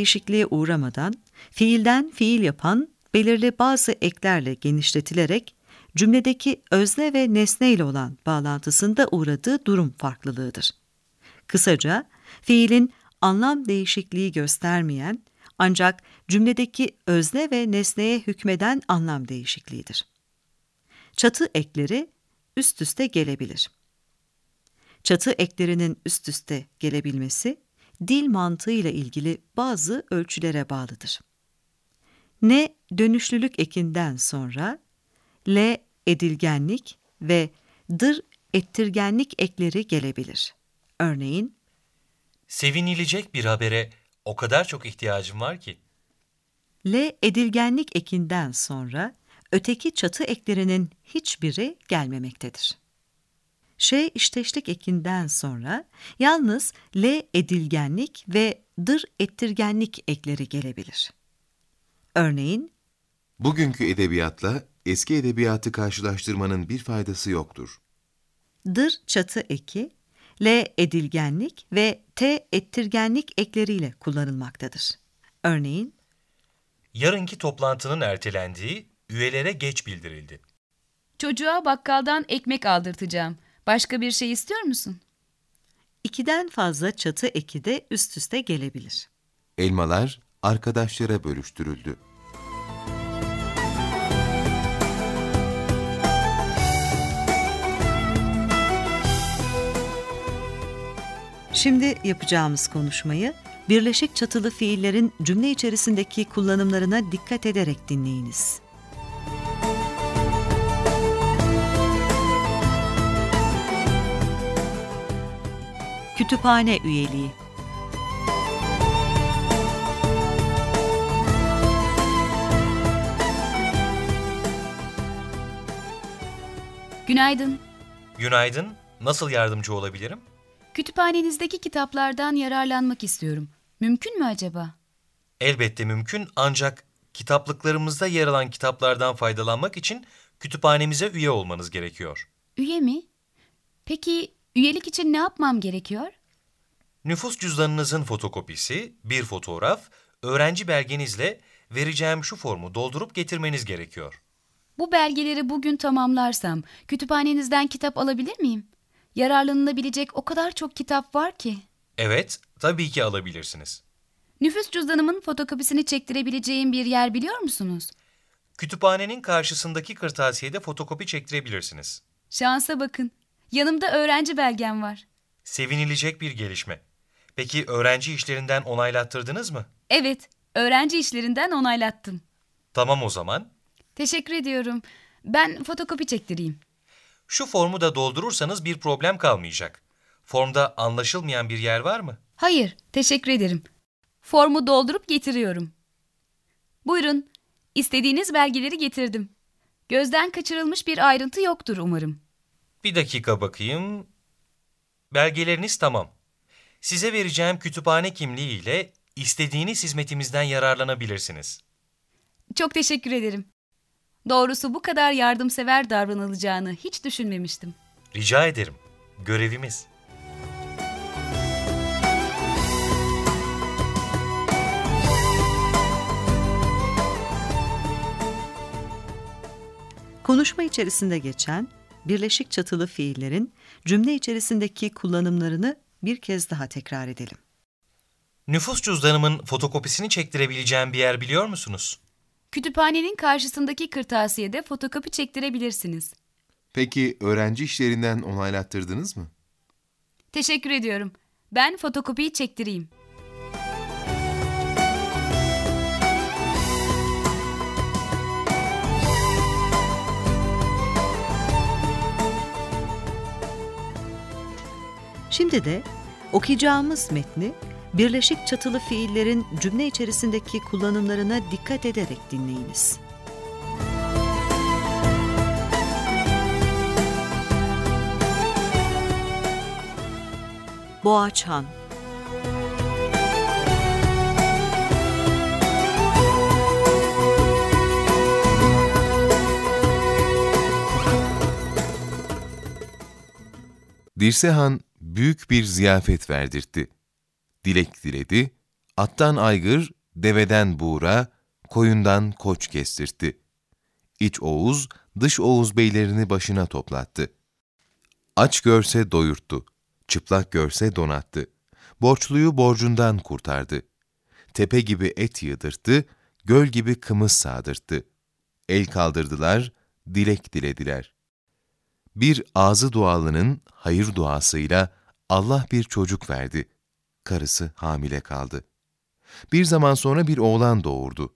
değişikliğe uğramadan fiilden fiil yapan belirli bazı eklerle genişletilerek cümledeki özne ve nesne ile olan bağlantısında uğradığı durum farklılığıdır. Kısaca fiilin anlam değişikliği göstermeyen ancak cümledeki özne ve nesneye hükmeden anlam değişikliğidir. Çatı ekleri üst üste gelebilir. Çatı eklerinin üst üste gelebilmesi dil mantığıyla ilgili bazı ölçülere bağlıdır. Ne dönüşlülük ekinden sonra L edilgenlik ve dır ettirgenlik ekleri gelebilir. Örneğin Sevinilecek bir habere o kadar çok ihtiyacım var ki. L edilgenlik ekinden sonra öteki çatı eklerinin hiçbiri gelmemektedir. Ş işteşlik ekinden sonra yalnız L edilgenlik ve dır ettirgenlik ekleri gelebilir. Örneğin Bugünkü edebiyatla eski edebiyatı karşılaştırmanın bir faydası yoktur. dır çatı eki, L edilgenlik ve T ettirgenlik ekleriyle kullanılmaktadır. Örneğin Yarınki toplantının ertelendiği üyelere geç bildirildi. Çocuğa bakkaldan ekmek aldırtacağım. Başka bir şey istiyor musun? ikiden fazla çatı eki de üst üste gelebilir. Elmalar arkadaşlara bölüştürüldü. Şimdi yapacağımız konuşmayı birleşik çatılı fiillerin cümle içerisindeki kullanımlarına dikkat ederek dinleyiniz. Kütüphane üyeliği Günaydın. Günaydın, nasıl yardımcı olabilirim? Kütüphanenizdeki kitaplardan yararlanmak istiyorum. Mümkün mü acaba? Elbette mümkün ancak kitaplıklarımızda yer alan kitaplardan faydalanmak için kütüphanemize üye olmanız gerekiyor. Üye mi? Peki üyelik için ne yapmam gerekiyor? Nüfus cüzdanınızın fotokopisi, bir fotoğraf, öğrenci belgenizle vereceğim şu formu doldurup getirmeniz gerekiyor. Bu belgeleri bugün tamamlarsam kütüphanenizden kitap alabilir miyim? Yararlanılabilecek o kadar çok kitap var ki. Evet, tabii ki alabilirsiniz. Nüfus cüzdanımın fotokopisini çektirebileceğim bir yer biliyor musunuz? Kütüphanenin karşısındaki kırtasiyede fotokopi çektirebilirsiniz. Şansa bakın. Yanımda öğrenci belgem var. Sevinilecek bir gelişme. Peki öğrenci işlerinden onaylattırdınız mı? Evet, öğrenci işlerinden onaylattım. Tamam o zaman. Teşekkür ediyorum. Ben fotokopi çektireyim. Şu formu da doldurursanız bir problem kalmayacak. Formda anlaşılmayan bir yer var mı? Hayır, teşekkür ederim. Formu doldurup getiriyorum. Buyurun, istediğiniz belgeleri getirdim. Gözden kaçırılmış bir ayrıntı yoktur umarım. Bir dakika bakayım. Belgeleriniz tamam. Size vereceğim kütüphane kimliği ile istediğiniz hizmetimizden yararlanabilirsiniz. Çok teşekkür ederim. Doğrusu bu kadar yardımsever davranılacağını hiç düşünmemiştim. Rica ederim. Görevimiz. Konuşma içerisinde geçen birleşik çatılı fiillerin cümle içerisindeki kullanımlarını bir kez daha tekrar edelim. Nüfus cüzdanımın fotokopisini çektirebileceğim bir yer biliyor musunuz? Kütüphanenin karşısındaki kırtasiyede fotokopi çektirebilirsiniz. Peki öğrenci işlerinden onaylattırdınız mı? Teşekkür ediyorum. Ben fotokopiyi çektireyim. Şimdi de okuyacağımız metni birleşik çatılı fiillerin cümle içerisindeki kullanımlarına dikkat ederek dinleyiniz. Boğaçhan Dirsehan büyük bir ziyafet verdirtti. Dilek diledi, attan aygır, deveden buğra, koyundan koç kestirtti. İç Oğuz, dış Oğuz beylerini başına toplattı. Aç görse doyurttu, çıplak görse donattı. Borçluyu borcundan kurtardı. Tepe gibi et yıldırttı, göl gibi kımız sağdırttı. El kaldırdılar, dilek dilediler. Bir ağzı dualının hayır duasıyla Allah bir çocuk verdi. Karısı hamile kaldı. Bir zaman sonra bir oğlan doğurdu.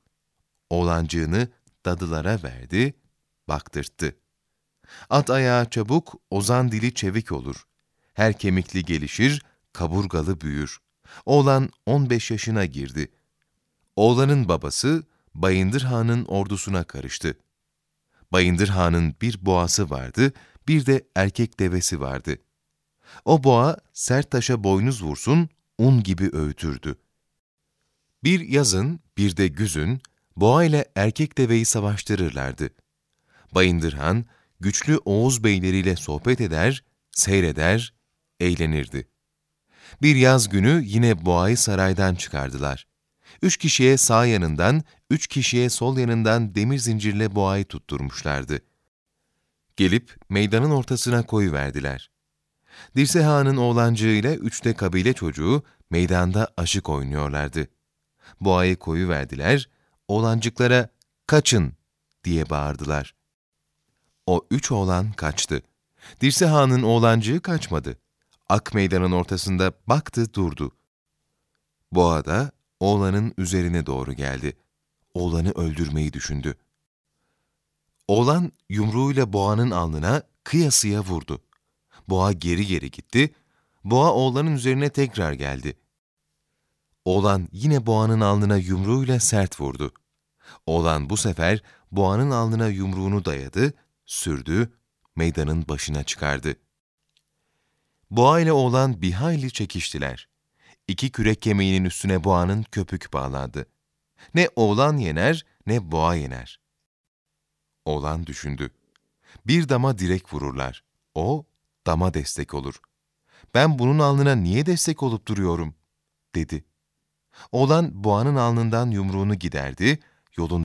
Oğlancığını dadılara verdi, baktırttı. At ayağı çabuk, ozan dili çevik olur. Her kemikli gelişir, kaburgalı büyür. Oğlan 15 yaşına girdi. Oğlanın babası Bayındır Han'ın ordusuna karıştı. Bayındır Han'ın bir boğası vardı, bir de erkek devesi vardı. O boğa sert taşa boynuz vursun, un gibi öğütürdü. Bir yazın, bir de güzün, boğa ile erkek deveyi savaştırırlardı. Bayındır Han, güçlü Oğuz beyleriyle sohbet eder, seyreder, eğlenirdi. Bir yaz günü yine boğayı saraydan çıkardılar. Üç kişiye sağ yanından, üç kişiye sol yanından demir zincirle boğayı tutturmuşlardı. Gelip meydanın ortasına koyuverdiler. Dirse Han'ın oğlancığıyla üçte kabile çocuğu meydanda aşık oynuyorlardı. Boğayı koyuverdiler, oğlancıklara kaçın diye bağırdılar. O üç oğlan kaçtı. Dirse Han'ın oğlancığı kaçmadı. Ak meydanın ortasında baktı durdu. Boğa da oğlanın üzerine doğru geldi. Oğlanı öldürmeyi düşündü. Oğlan yumruğuyla boğanın alnına kıyasıya vurdu. Boğa geri geri gitti. Boğa oğlanın üzerine tekrar geldi. Oğlan yine boğanın alnına yumruğuyla sert vurdu. Oğlan bu sefer boğanın alnına yumruğunu dayadı, sürdü, meydanın başına çıkardı. Boğa ile oğlan bir hayli çekiştiler. İki kürek kemiğinin üstüne boğanın köpük bağlandı. Ne oğlan yener, ne boğa yener. Oğlan düşündü. Bir dama direk vururlar. O, dama destek olur. Ben bunun alnına niye destek olup duruyorum? dedi. Oğlan boğanın alnından yumruğunu giderdi, yolun